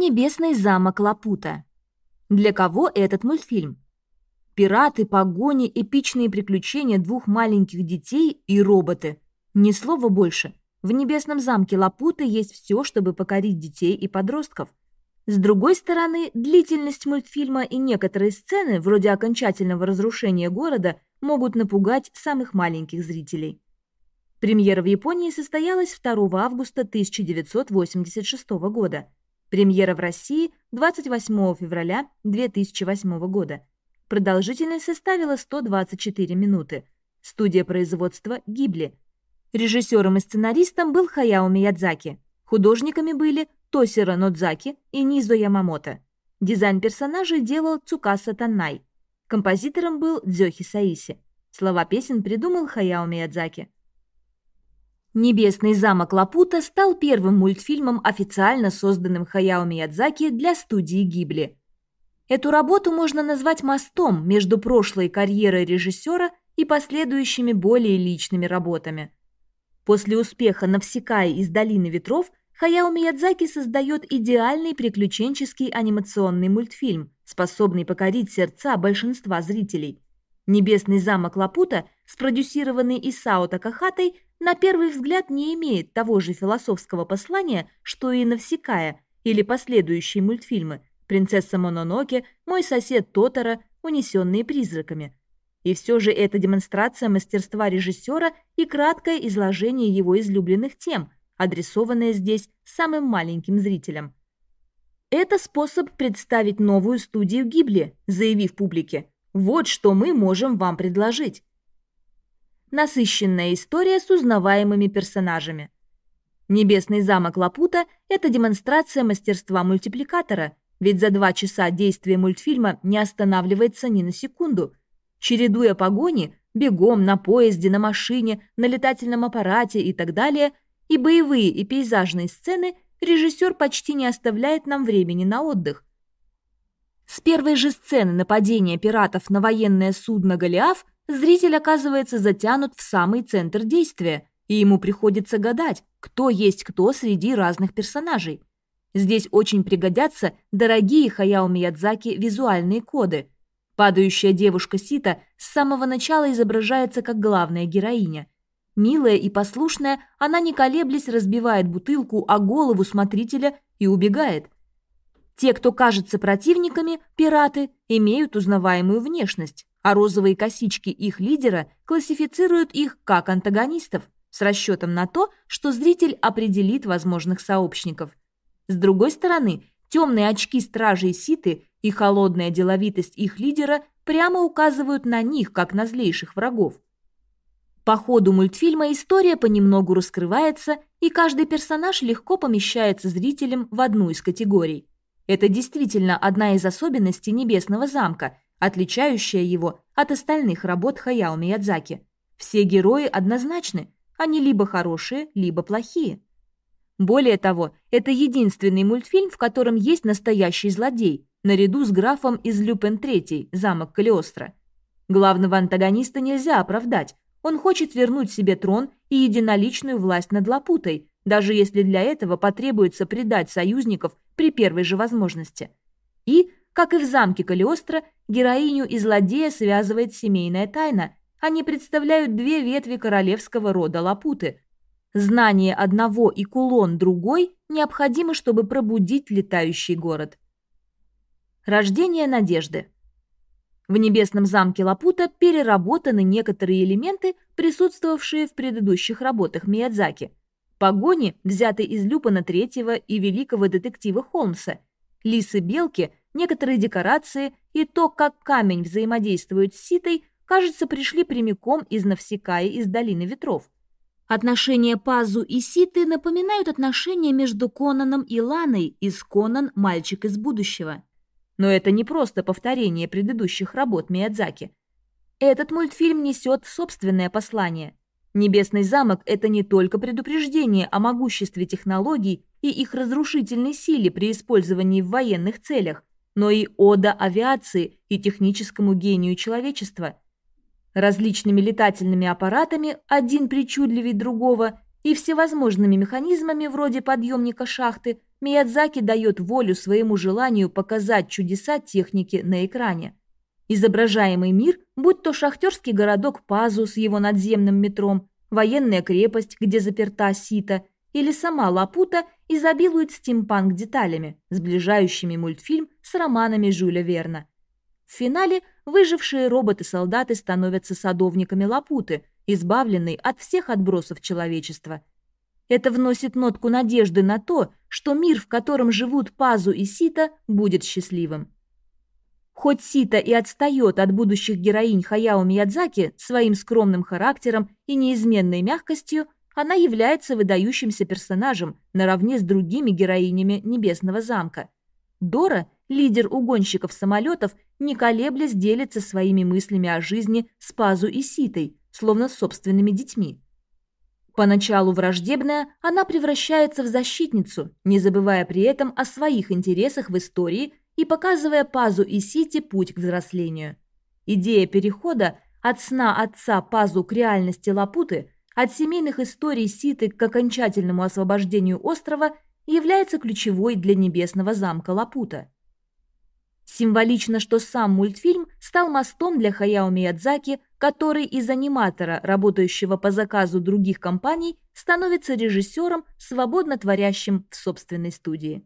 Небесный замок Лапута. Для кого этот мультфильм? Пираты, погони, эпичные приключения двух маленьких детей и роботы. Ни слова больше. В небесном замке Лапута есть все, чтобы покорить детей и подростков. С другой стороны, длительность мультфильма и некоторые сцены, вроде окончательного разрушения города, могут напугать самых маленьких зрителей. Премьера в Японии состоялась 2 августа 1986 года – Премьера в России 28 февраля 2008 года. Продолжительность составила 124 минуты. Студия производства «Гибли». Режиссером и сценаристом был Хаяо Миядзаки. Художниками были Тосиро Нодзаки и Низо Ямамото. Дизайн персонажей делал Цукаса Таннай. Композитором был Дзёхи Саиси. Слова песен придумал Хаяо Миядзаки. «Небесный замок Лапута» стал первым мультфильмом, официально созданным Хаяо Миядзаки для студии Гибли. Эту работу можно назвать мостом между прошлой карьерой режиссера и последующими более личными работами. После успеха «Навсекая из долины ветров» Хаяо Миядзаки создает идеальный приключенческий анимационный мультфильм, способный покорить сердца большинства зрителей. «Небесный замок Лапута», спродюсированный Исао Такахатой, на первый взгляд не имеет того же философского послания, что и «Навсекая» или последующие мультфильмы «Принцесса Мононоке», «Мой сосед Тотара», «Унесенные призраками». И все же это демонстрация мастерства режиссера и краткое изложение его излюбленных тем, адресованное здесь самым маленьким зрителям. Это способ представить новую студию Гибли, заявив публике «Вот что мы можем вам предложить» насыщенная история с узнаваемыми персонажами. «Небесный замок Лапута» — это демонстрация мастерства мультипликатора, ведь за два часа действие мультфильма не останавливается ни на секунду. Чередуя погони, бегом, на поезде, на машине, на летательном аппарате и так далее, и боевые и пейзажные сцены, режиссер почти не оставляет нам времени на отдых. С первой же сцены нападения пиратов на военное судно «Голиаф» зритель оказывается затянут в самый центр действия, и ему приходится гадать, кто есть кто среди разных персонажей. Здесь очень пригодятся дорогие Хаяо Миядзаки визуальные коды. Падающая девушка Сита с самого начала изображается как главная героиня. Милая и послушная, она не колеблясь разбивает бутылку о голову смотрителя и убегает. Те, кто кажется противниками, пираты, имеют узнаваемую внешность а розовые косички их лидера классифицируют их как антагонистов с расчетом на то, что зритель определит возможных сообщников. С другой стороны, темные очки стражей Ситы и холодная деловитость их лидера прямо указывают на них, как на злейших врагов. По ходу мультфильма история понемногу раскрывается, и каждый персонаж легко помещается зрителям в одну из категорий. Это действительно одна из особенностей Небесного замка – отличающая его от остальных работ Хаяо Миядзаки. Все герои однозначны, они либо хорошие, либо плохие. Более того, это единственный мультфильм, в котором есть настоящий злодей, наряду с графом из Люпен III, замок Калиостро. Главного антагониста нельзя оправдать, он хочет вернуть себе трон и единоличную власть над Лапутой, даже если для этого потребуется предать союзников при первой же возможности. И как и в замке Калиостро, героиню и злодея связывает семейная тайна. Они представляют две ветви королевского рода Лапуты. Знание одного и кулон другой необходимо, чтобы пробудить летающий город. Рождение надежды. В небесном замке Лапута переработаны некоторые элементы, присутствовавшие в предыдущих работах Миядзаки. Погони, взятые из Люпана Третьего и великого детектива Холмса. Лисы-белки – некоторые декорации и то, как камень взаимодействует с ситой, кажется, пришли прямиком из Навсекая из Долины Ветров. Отношения Пазу и Ситы напоминают отношения между Конаном и Ланой из «Конан. Мальчик из будущего». Но это не просто повторение предыдущих работ Миядзаки. Этот мультфильм несет собственное послание. «Небесный замок» — это не только предупреждение о могуществе технологий и их разрушительной силе при использовании в военных целях, но и ода авиации и техническому гению человечества. Различными летательными аппаратами, один причудливей другого, и всевозможными механизмами вроде подъемника шахты Миядзаки дает волю своему желанию показать чудеса техники на экране. Изображаемый мир, будь то шахтерский городок Пазу с его надземным метром, военная крепость, где заперта Сита, или сама Лапута изобилует стимпанк-деталями, сближающими мультфильм с романами Жюля Верна. В финале выжившие роботы-солдаты становятся садовниками Лапуты, избавленной от всех отбросов человечества. Это вносит нотку надежды на то, что мир, в котором живут Пазу и Сита, будет счастливым. Хоть Сита и отстает от будущих героинь Хаяо Миядзаки своим скромным характером и неизменной мягкостью, она является выдающимся персонажем наравне с другими героинями Небесного замка. Дора – лидер угонщиков самолетов, не колеблясь делится своими мыслями о жизни с Пазу и Ситой, словно собственными детьми. Поначалу враждебная, она превращается в защитницу, не забывая при этом о своих интересах в истории и показывая Пазу и Сити путь к взрослению. Идея перехода от сна отца Пазу к реальности Лапуты, от семейных историй Ситы к окончательному освобождению острова является ключевой для небесного замка Лапута. Символично, что сам мультфильм стал мостом для Хаяо Миядзаки, который из аниматора, работающего по заказу других компаний, становится режиссером, свободно творящим в собственной студии.